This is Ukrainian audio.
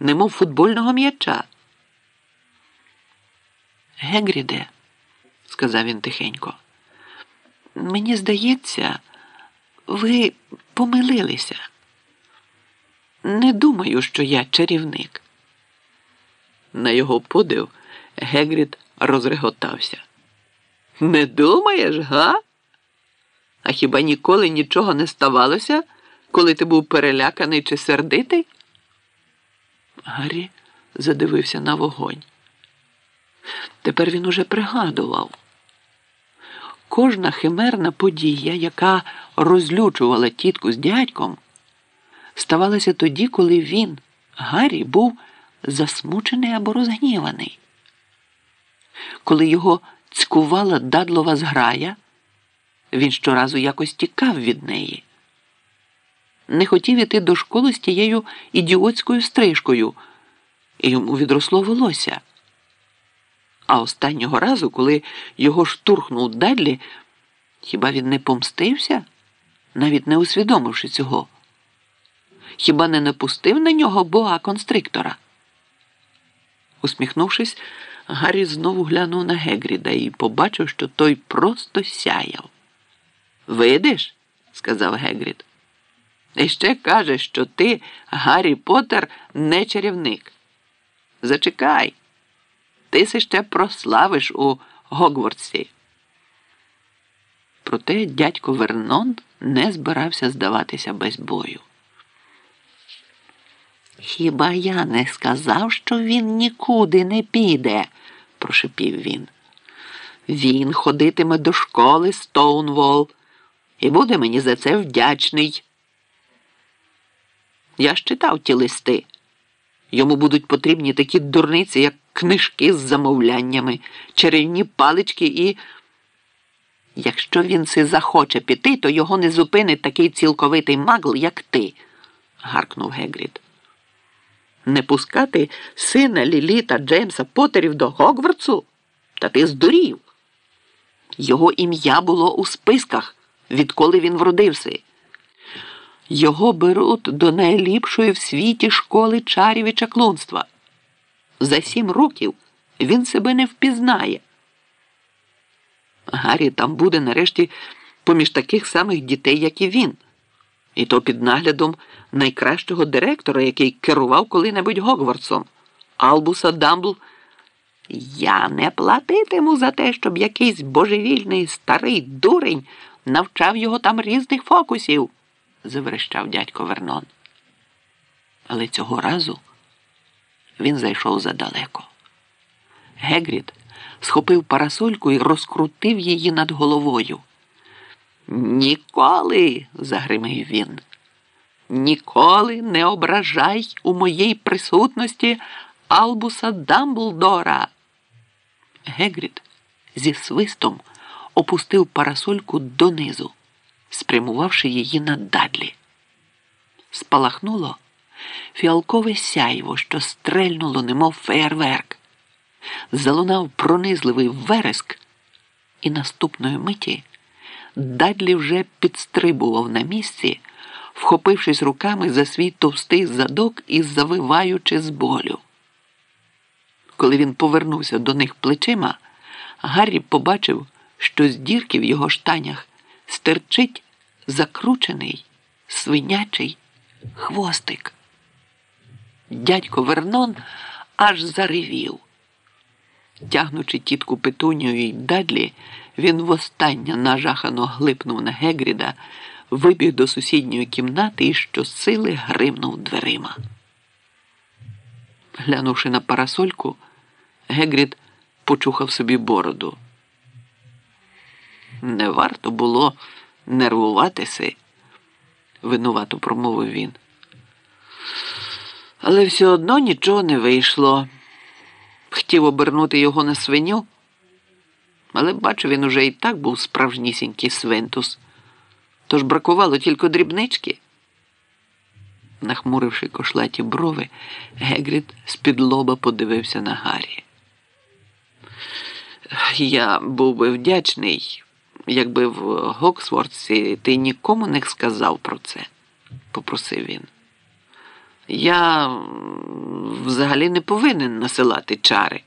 немов футбольного м'яча. Гегріде, сказав він тихенько, мені здається, ви помилилися. Не думаю, що я чарівник. На його подив Гегрід розреготався. Не думаєш, га? А хіба ніколи нічого не ставалося, коли ти був переляканий чи сердитий? Гаррі задивився на вогонь. Тепер він уже пригадував. Кожна химерна подія, яка розлючувала тітку з дядьком, ставалася тоді, коли він, Гаррі, був засмучений або розгніваний. Коли його цькувала дадлова зграя, він щоразу якось тікав від неї. Не хотів іти до школи з тією ідіотською стрижкою, і йому відросло волосся. А останнього разу, коли його штурхнув Дадлі, хіба він не помстився, навіть не усвідомивши цього? Хіба не напустив на нього боа констриктора? Усміхнувшись, Гаррі знову глянув на Гегріда і побачив, що той просто сяяв. Видиш? сказав Гегрід. І ще каже, що ти, Гаррі Поттер, не чарівник. Зачекай, ти се ще прославиш у Гогвартсі. Проте дядько Вернон не збирався здаватися без бою. Хіба я не сказав, що він нікуди не піде, прошепів він. Він ходитиме до школи Стоунвол і буде мені за це вдячний. Я ж читав ті листи. Йому будуть потрібні такі дурниці, як книжки з замовляннями, чарівні палички і. Якщо він си захоче піти, то його не зупинить такий цілковитий магл, як ти, гаркнув Гегрід. Не пускати сина Лілі та Джеймса Поттерів до Гогвартсу? Та ти здурів. Його ім'я було у списках, відколи він вродився. Його беруть до найліпшої в світі школи чарів і чаклунства. За сім років він себе не впізнає. Гаррі там буде нарешті поміж таких самих дітей, як і він, і то під наглядом найкращого директора, який керував коли-небудь Гогвартсом, Албуса Дамбл. Я не платитиму за те, щоб якийсь божевільний старий дурень навчав його там різних фокусів, заверещав дядько Вернон. Але цього разу він зайшов задалеко. Гегрід схопив парасольку і розкрутив її над головою. Ніколи, загримив він, ніколи не ображай у моїй присутності Албуса Дамблдора. Гегрід зі свистом опустив парасольку донизу, спрямувавши її на дадлі. Спалахнуло фіалкове сяйво, що стрельнуло, немов феєрверк. Залунав пронизливий вереск, і наступної миті Дадлі вже підстрибував на місці, вхопившись руками за свій товстий задок і завиваючи з болю. Коли він повернувся до них плечима, Гаррі побачив, що з дірки в його штанях стерчить закручений свинячий хвостик. Дядько Вернон аж заревів. Тягнучи тітку Петунію й Дадлі, він востаннє нажахано глипнув на Гегріда, вибіг до сусідньої кімнати і щосили гримнув дверима. Глянувши на парасольку, Гегрід почухав собі бороду. Не варто було нервуватися, винувато промовив він. Але все одно нічого не вийшло. Хотів обернути його на свиню, але бачу, він уже і так був справжнісінький свинтус, тож бракувало тільки дрібнички. Нахмуривши кошлаті брови, Гегрід з-під лоба подивився на Гаррі. Я був би вдячний, якби в Гоксвордсі ти нікому не сказав про це, попросив він. Я взагалі не повинен насилати чари.